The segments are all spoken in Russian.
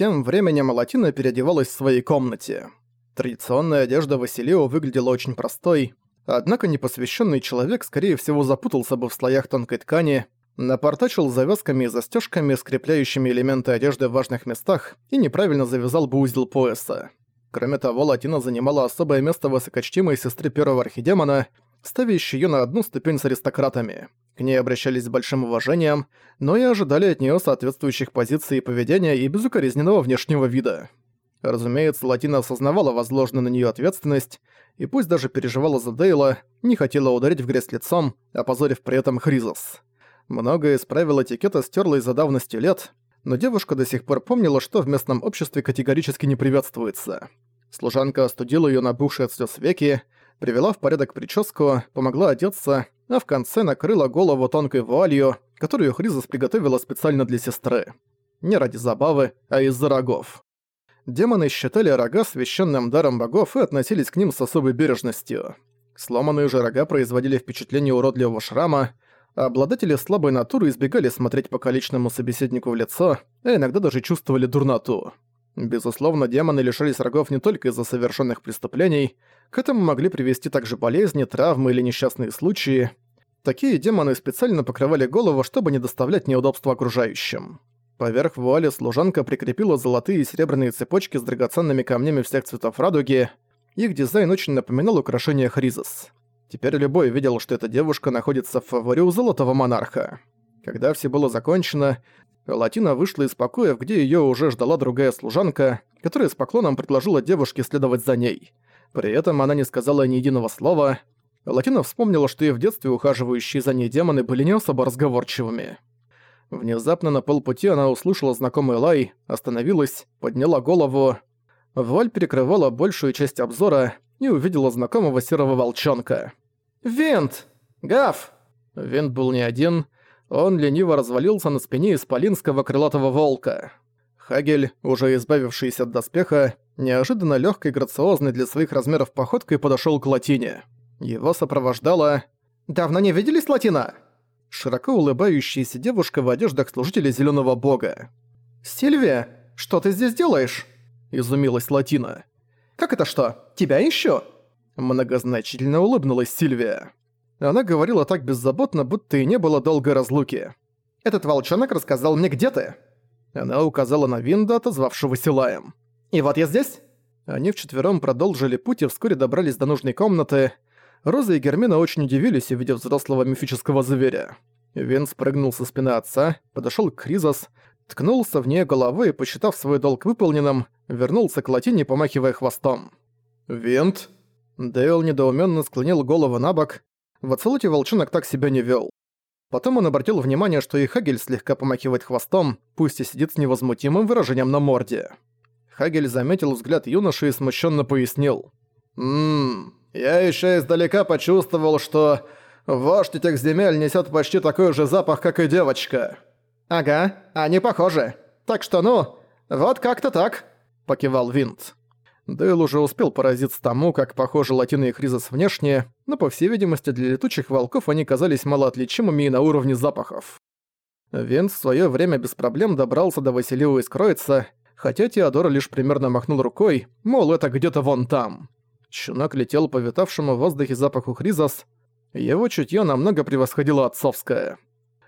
Тем временем Латина переодевалась в своей комнате. Традиционная одежда Василио выглядела очень простой, однако непосвященный человек, скорее всего, запутался бы в слоях тонкой ткани, напортачил завязками и застежками, скрепляющими элементы одежды в важных местах, и неправильно завязал бы узел пояса. Кроме того, Латина занимала особое место высокочтимой сестры первого архидемона, ставящей ее на одну ступень с аристократами. К ней обращались с большим уважением, но и ожидали от нее соответствующих позиций и поведения и безукоризненного внешнего вида. Разумеется, Латина осознавала возложенную на нее ответственность, и пусть даже переживала за Дейла, не хотела ударить в грязь лицом, опозорив при этом Хризос. Многое из правил этикета стерло из-за давности лет, но девушка до сих пор помнила, что в местном обществе категорически не приветствуется. Служанка остудила ее набухшие от слез веки, привела в порядок прическу, помогла одеться, а в конце накрыла голову тонкой вуалью, которую Хризис приготовила специально для сестры. Не ради забавы, а из-за рогов. Демоны считали рога священным даром богов и относились к ним с особой бережностью. Сломанные же рога производили впечатление уродливого шрама, а обладатели слабой натуры избегали смотреть по количному собеседнику в лицо, а иногда даже чувствовали дурноту. Безусловно, демоны лишались рогов не только из-за совершенных преступлений, к этому могли привести также болезни, травмы или несчастные случаи. Такие демоны специально покрывали голову, чтобы не доставлять неудобства окружающим. Поверх вуали служанка прикрепила золотые и серебряные цепочки с драгоценными камнями всех цветов радуги. Их дизайн очень напоминал украшения Хризис. Теперь любой видел, что эта девушка находится в фаворе у Золотого Монарха. Когда все было закончено, Латина вышла из покоя, где её уже ждала другая служанка, которая с поклоном предложила девушке следовать за ней. При этом она не сказала ни единого слова. Латина вспомнила, что и в детстве ухаживающие за ней демоны были не особо разговорчивыми. Внезапно на полпути она услышала знакомый лай, остановилась, подняла голову. Валь перекрывала большую часть обзора и увидела знакомого серого волчонка. «Винт! Гав!» Винт был не один, он лениво развалился на спине исполинского крылатого волка. Хагель, уже избавившийся от доспеха, неожиданно легкой и грациозной для своих размеров походкой подошел к Латине. Его сопровождала... «Давно не виделись, Латина?» широко улыбающаяся девушка в одеждах служителя Зеленого Бога. «Сильвия, что ты здесь делаешь?» – изумилась Латина. «Как это что? Тебя ещё?» Многозначительно улыбнулась Сильвия. Она говорила так беззаботно, будто и не было долгой разлуки. «Этот волчонок рассказал мне, где ты?» Она указала на Винда, отозвавшегося лаем. «И вот я здесь?» Они вчетвером продолжили путь и вскоре добрались до нужной комнаты, Роза и Гермина очень удивились, увидев взрослого мифического зверя. Вин спрыгнул со спины отца, подошёл к Кризос, ткнулся в нее головой и, посчитав свой долг выполненным, вернулся к латине, помахивая хвостом. «Винт?» Дейл недоуменно склонил голову на бок. В оцелоте волчонок так себя не вел. Потом он обратил внимание, что и Хагель слегка помахивает хвостом, пусть и сидит с невозмутимым выражением на морде. Хагель заметил взгляд юноши и смущенно пояснил. «Ммм, я еще издалека почувствовал, что вождь этих земель несет почти такой же запах, как и девочка. Ага, они похожи. Так что ну, вот как-то так, покивал Винт. Дейл уже успел поразиться тому, как похожи Латина и Хризис внешне, но, по всей видимости, для летучих волков они казались малоотличимыми и на уровне запахов. Винт в своё время без проблем добрался до Василио из Кроица, хотя Теодор лишь примерно махнул рукой, мол, это где-то вон там. Щенок летел по витавшему в воздухе запаху Хризос. Его чутье намного превосходило отцовское.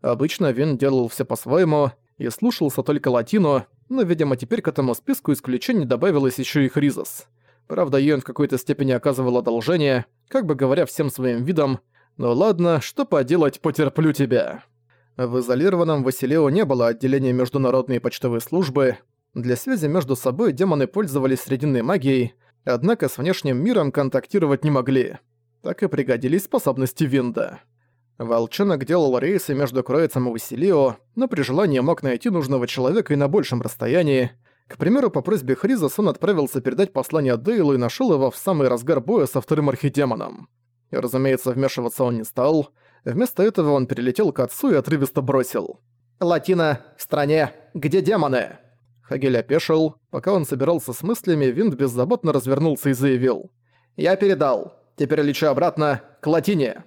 Обычно Вин делал все по-своему и слушался только латину, но, видимо, теперь к этому списку исключений добавилось еще и Хризос. Правда, ей он в какой-то степени оказывал одолжение, как бы говоря всем своим видом «Ну ладно, что поделать, потерплю тебя». В изолированном Василео не было отделения международной почтовой службы. Для связи между собой демоны пользовались срединной магией, однако с внешним миром контактировать не могли. Так и пригодились способности Винда. Волчонок делал рейсы между Кроицем и Василио, но при желании мог найти нужного человека и на большем расстоянии. К примеру, по просьбе Хризас он отправился передать послание Дейлу и нашел его в самый разгар боя со вторым архидемоном. И, разумеется, вмешиваться он не стал. Вместо этого он перелетел к отцу и отрывисто бросил. «Латина, в стране, где демоны?» Хагель опешил. Пока он собирался с мыслями, Винт беззаботно развернулся и заявил. «Я передал. Теперь лечу обратно к Латине».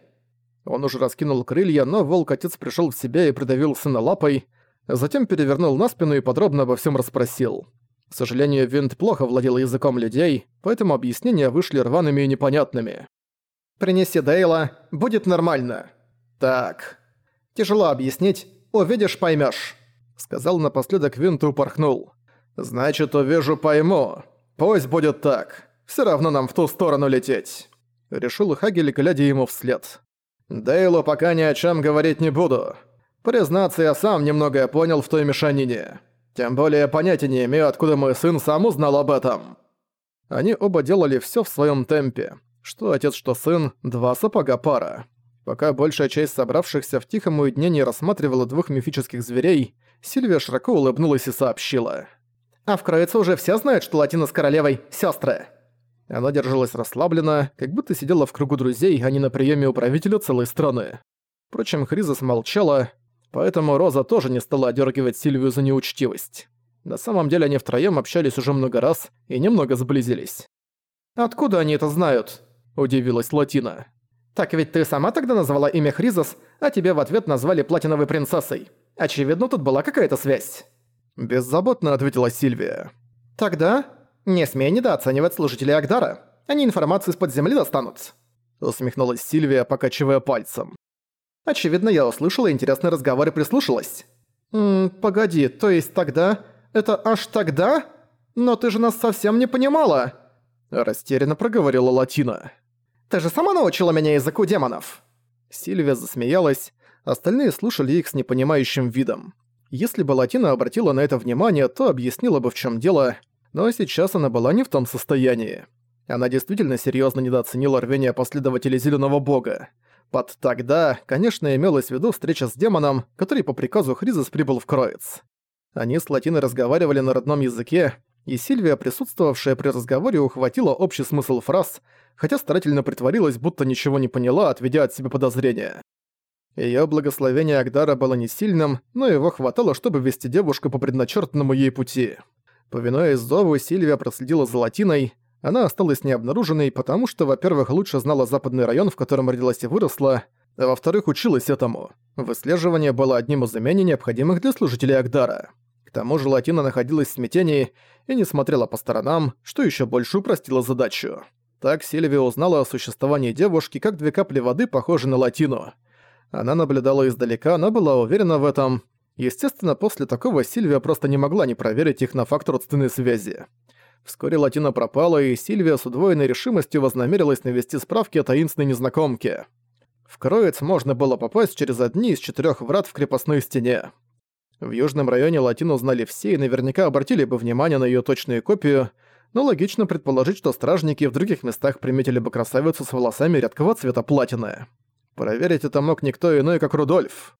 Он уже раскинул крылья, но волк-отец пришел в себя и придавил сына лапой, затем перевернул на спину и подробно обо всем расспросил. К сожалению, Винт плохо владел языком людей, поэтому объяснения вышли рваными и непонятными. «Принеси Дейла, будет нормально». «Так. Тяжело объяснить, увидишь, поймёшь», — сказал напоследок Винт и упорхнул. «Значит, увижу, пойму. Пусть будет так. Всё равно нам в ту сторону лететь», — решил Хагель, глядя ему вслед. «Дейлу пока ни о чём говорить не буду. Признаться, я сам немного понял в той мешанине. Тем более понятия не имею, откуда мой сын сам узнал об этом». Они оба делали всё в своём темпе. Что отец, что сын – два сапога пара. Пока большая часть собравшихся в тихом уединении рассматривала двух мифических зверей, Сильвия широко улыбнулась и сообщила. «А в Кроице уже все знают, что Латина с королевой – сестры. Она держалась расслабленно, как будто сидела в кругу друзей, а не на приеме у правителя целой страны. Впрочем, Хриза смолчала, поэтому Роза тоже не стала одергивать Сильвию за неучтивость. На самом деле они втроем общались уже много раз и немного сблизились. «Откуда они это знают?» – удивилась Латина. «Так ведь ты сама тогда назвала имя Хризос, а тебе в ответ назвали платиновой принцессой. Очевидно, тут была какая-то связь». Беззаботно ответила Сильвия. «Тогда не смей недооценивать служителей Агдара. Они информацию из-под земли достанут». Усмехнулась Сильвия, покачивая пальцем. «Очевидно, я услышала интересный разговор и прислушалась». «Ммм, погоди, то есть тогда? Это аж тогда? Но ты же нас совсем не понимала!» Растерянно проговорила Латина. «Ты же сама научила меня языку демонов!» Сильвия засмеялась, остальные слушали их с непонимающим видом. Если бы Латина обратила на это внимание, то объяснила бы в чем дело, но сейчас она была не в том состоянии. Она действительно серьезно недооценила рвение последователей Зеленого Бога. Под «тогда», конечно, имелось в виду встреча с демоном, который по приказу Хризис прибыл в Кроиц. Они с Латиной разговаривали на родном языке, и Сильвия, присутствовавшая при разговоре, ухватила общий смысл фраз, хотя старательно притворилась, будто ничего не поняла, отведя от себя подозрения. Её благословение Агдара было не сильным, но его хватало, чтобы вести девушку по предначертанному ей пути. Повинуясь зову, Сильвия проследила за Латиной. Она осталась необнаруженной, потому что, во-первых, лучше знала западный район, в котором родилась и выросла, а во-вторых, училась этому. Выслеживание было одним из умений, необходимых для служителей Агдара. К тому же Латина находилась в смятении и не смотрела по сторонам, что еще больше упростило задачу. Так Сильвия узнала о существовании девушки, как две капли воды, похожей на Латину. Она наблюдала издалека, но была уверена в этом. Естественно, после такого Сильвия просто не могла не проверить их на факт родственной связи. Вскоре Латина пропала, и Сильвия с удвоенной решимостью вознамерилась навести справки о таинственной незнакомке. В Кроец можно было попасть через одни из четырех врат в крепостной стене. В южном районе Латину знали все и наверняка обратили бы внимание на её точную копию, но логично предположить, что стражники в других местах приметили бы красавицу с волосами редкого цвета платины. Проверить это мог никто иной, как Рудольф.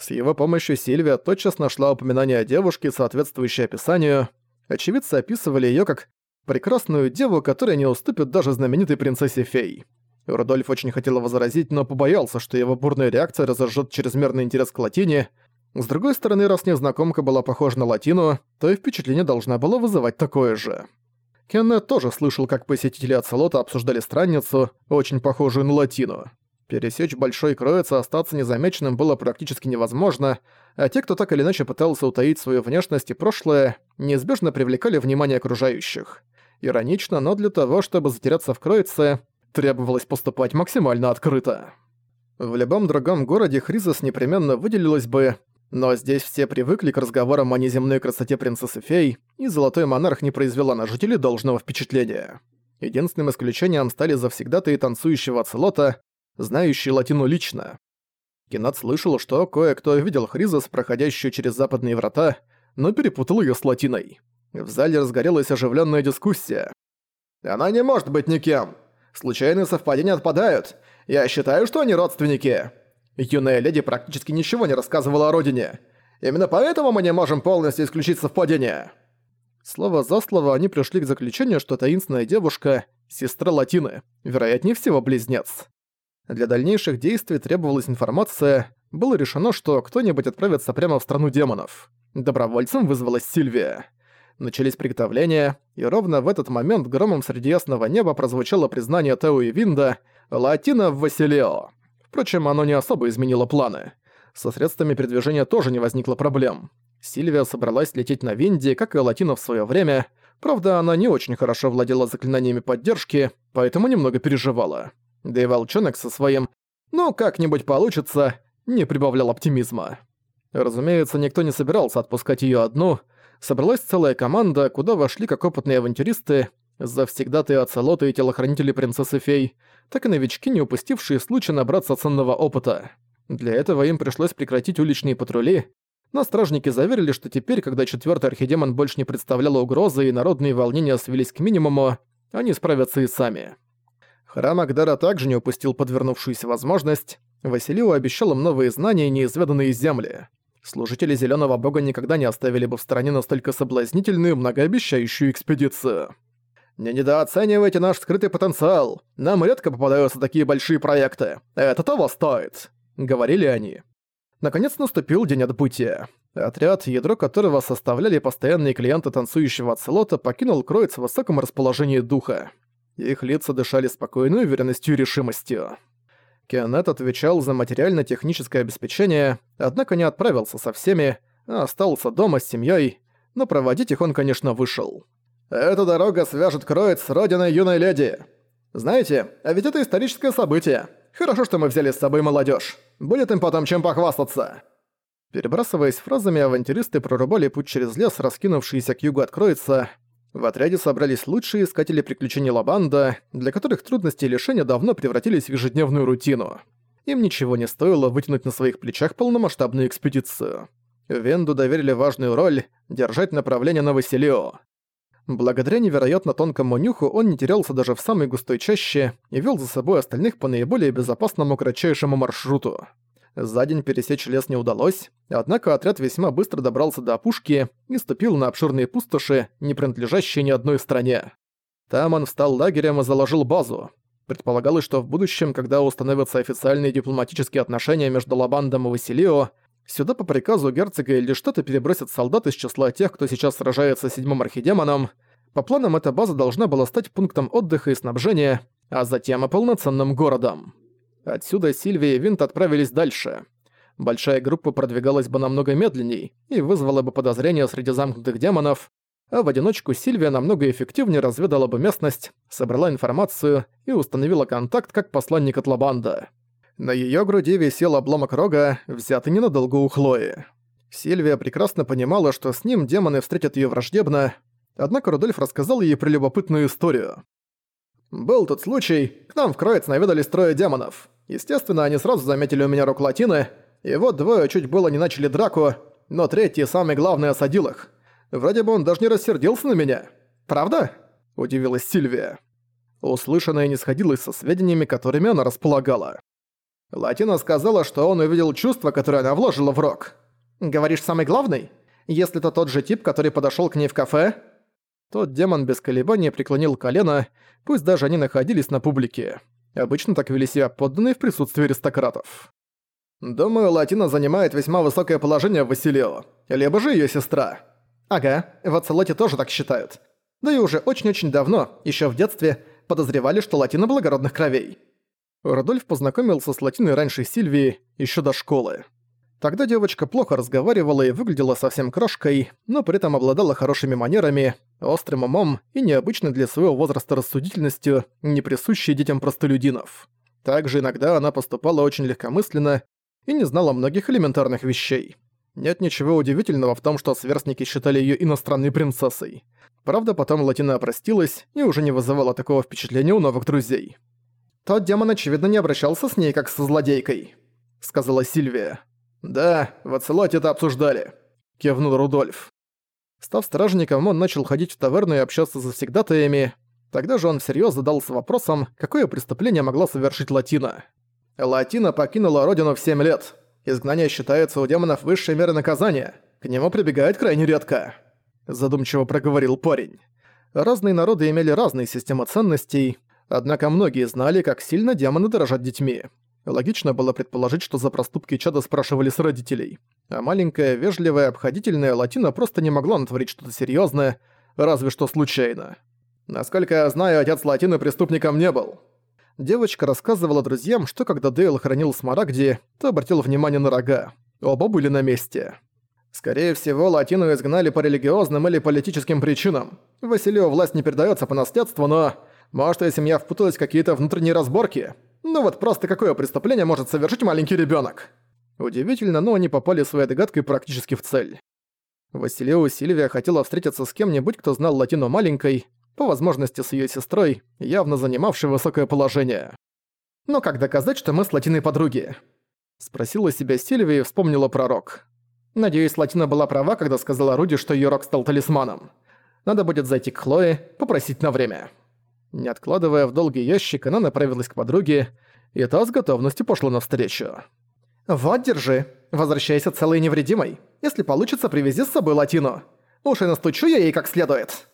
С его помощью Сильвия тотчас нашла упоминание о девушке, соответствующее описанию. Очевидцы описывали её как прекрасную деву, которая не уступит даже знаменитой принцессе-фей. Рудольф очень хотел возразить, но побоялся, что его бурная реакция разожжёт чрезмерный интерес к латине, с другой стороны, раз незнакомка была похожа на латину, то и впечатление должна была вызывать такое же. Кеннет тоже слышал, как посетители Ацелота обсуждали странницу, очень похожую на латину. Пересечь Большой Кроиц и остаться незамеченным было практически невозможно, а те, кто так или иначе пытался утаить свою внешность и прошлое, неизбежно привлекали внимание окружающих. Иронично, но для того, чтобы затеряться в Кроице, требовалось поступать максимально открыто. В любом другом городе Хризис непременно выделилась бы, но здесь все привыкли к разговорам о неземной красоте принцессы Фей, и Золотой Монарх не произвела на жителей должного впечатления. Единственным исключением стали завсегдатые танцующего оцелота, знающие латину лично. Кеннат слышал, что кое-кто видел Хризас, проходящую через западные врата, но перепутал ее с латиной. В зале разгорелась оживленная дискуссия. «Она не может быть никем! Случайные совпадения отпадают! Я считаю, что они родственники!» Юная леди практически ничего не рассказывала о родине. Именно поэтому мы не можем полностью исключить совпадение. Слово за слово они пришли к заключению, что таинственная девушка – сестра Латины, вероятнее всего близнец. Для дальнейших действий требовалась информация, было решено, что кто-нибудь отправится прямо в страну демонов. Добровольцем вызвалась Сильвия. Начались приготовления, и ровно в этот момент громом среди ясного неба прозвучало признание Тео и Винда «Латина в Василео». Впрочем, оно не особо изменило планы. Со средствами передвижения тоже не возникло проблем. Сильвия собралась лететь на Винде, как и Латина в своё время. Правда, она не очень хорошо владела заклинаниями поддержки, поэтому немного переживала. Да и волчонок со своим «ну, как-нибудь получится» не прибавлял оптимизма. Разумеется, никто не собирался отпускать её одну. Собралась целая команда, куда вошли как опытные авантюристы, завсегдатые оцелоты и телохранители принцессы Фей, так и новички, не упустившие случай набраться ценного опыта. Для этого им пришлось прекратить уличные патрули, но стражники заверили, что теперь, когда четвёртый архидемон больше не представляла угрозы и народные волнения свелись к минимуму, они справятся и сами. Храм Агдара также не упустил подвернувшуюся возможность. Василио обещал им новые знания и неизведанные земли. Служители Зелёного Бога никогда не оставили бы в стороне настолько соблазнительную, многообещающую экспедицию. «Не недооценивайте наш скрытый потенциал. Нам редко попадаются такие большие проекты. Это того стоит», — говорили они. Наконец наступил день отбытия. Отряд, ядро которого составляли постоянные клиенты танцующего оцелота, покинул Кроиц в высоком расположении духа. Их лица дышали спокойной уверенностью и решимостью. Кеннет отвечал за материально-техническое обеспечение, однако не отправился со всеми, а остался дома с семьей, но проводить их он, конечно, вышел. «Эта дорога свяжет Кроиц с родиной юной леди. Знаете, а ведь это историческое событие. Хорошо, что мы взяли с собой молодежь. Будет им потом чем похвастаться». Перебрасываясь фразами, авантюристы прорубали путь через лес, раскинувшийся к югу от Кроица. В отряде собрались лучшие искатели приключений Лабанда, для которых трудности и лишения давно превратились в ежедневную рутину. Им ничего не стоило вытянуть на своих плечах полномасштабную экспедицию. Венду доверили важную роль – держать направление на Василио. Благодаря невероятно тонкому нюху он не терялся даже в самой густой чаще и вел за собой остальных по наиболее безопасному кратчайшему маршруту. За день пересечь лес не удалось, однако отряд весьма быстро добрался до опушки и ступил на обширные пустоши, не принадлежащие ни одной стране. Там он встал лагерем и заложил базу. Предполагалось, что в будущем, когда установятся официальные дипломатические отношения между Лабандом и Василио, Сюда по приказу герцога или что-то перебросят солдат из числа тех, кто сейчас сражается с седьмым архидемоном. По планам эта база должна была стать пунктом отдыха и снабжения, а затем и полноценным городом. Отсюда Сильвия и Винт отправились дальше. Большая группа продвигалась бы намного медленней и вызвала бы подозрения среди замкнутых демонов, а в одиночку Сильвия намного эффективнее разведала бы местность, собрала информацию и установила контакт как посланник от Лабанда. На её груди висел обломок рога, взятый ненадолго у Хлои. Сильвия прекрасно понимала, что с ним демоны встретят её враждебно, однако Рудольф рассказал ей прелюбопытную историю. «Был тот случай, к нам в Кроец наведались трое демонов. Естественно, они сразу заметили у меня рог латины, и вот двое чуть было не начали драку, но третий, самый главный, осадил их. Вроде бы он даже не рассердился на меня. Правда?» – удивилась Сильвия. Услышанное не сходилось со сведениями, которыми она располагала. Латина сказала, что он увидел чувство, которое она вложила в рок. Говоришь, самый главный? Если это тот же тип, который подошёл к ней в кафе? Тот демон без колебания преклонил колено, пусть даже они находились на публике. Обычно так вели себя подданные в присутствии аристократов. Думаю, Латина занимает весьма высокое положение в Василио. Либо же её сестра. Ага, в Ацелоте тоже так считают. Да и уже очень-очень давно, ещё в детстве, подозревали, что Латина благородных кровей. Родольф познакомился с Латиной раньше Сильвии, еще до школы. Тогда девочка плохо разговаривала и выглядела совсем крошкой, но при этом обладала хорошими манерами, острым умом и необычной для своего возраста рассудительностью, не присущей детям простолюдинов. Также иногда она поступала очень легкомысленно и не знала многих элементарных вещей. Нет ничего удивительного в том, что сверстники считали её иностранной принцессой. Правда, потом Латина опростилась и уже не вызывала такого впечатления у новых друзей. «Тот демон, очевидно, не обращался с ней, как со злодейкой», — сказала Сильвия. «Да, в Ацелоте это обсуждали», — кивнул Рудольф. Став стражником, он начал ходить в таверну и общаться с завсегдатаями. Тогда же он всерьёз задался вопросом, какое преступление могла совершить Латина. Латина покинула родину в 7 лет. Изгнание считается у демонов высшей меры наказания. К нему прибегают крайне редко. Задумчиво проговорил парень. Разные народы имели разные системы ценностей, Однако многие знали, как сильно демоны дорожат детьми. Логично было предположить, что за проступки чада спрашивали с родителей. А маленькая, вежливая, обходительная Латина просто не могла натворить что-то серьёзное, разве что случайно. Насколько я знаю, отец Латины преступником не был. Девочка рассказывала друзьям, что когда Дейл хранил Смарагди, то обратил внимание на рога. Оба были на месте. Скорее всего, Латину изгнали по религиозным или политическим причинам. Василию власть не передается по наследству, но... Может, ее семья впуталась в какие-то внутренние разборки? Ну вот просто какое преступление может совершить маленький ребенок? Удивительно, но они попали своей догадкой практически в цель. Василио Сильвия хотела встретиться с кем-нибудь, кто знал Латину маленькой, по возможности с ее сестрой, явно занимавшей высокое положение. «Но как доказать, что мы с Латиной подруги?» Спросила себя Сильвия и вспомнила про Рок. Надеюсь, Латина была права, когда сказала Руди, что её Рок стал талисманом. Надо будет зайти к Хлое, попросить на время. Не откладывая в долгий ящик, она направилась к подруге, и та с готовностью пошла навстречу. «Вот, держи. Возвращайся целой невредимой. Если получится, привези с собой Латину. Уж и настучу я ей как следует».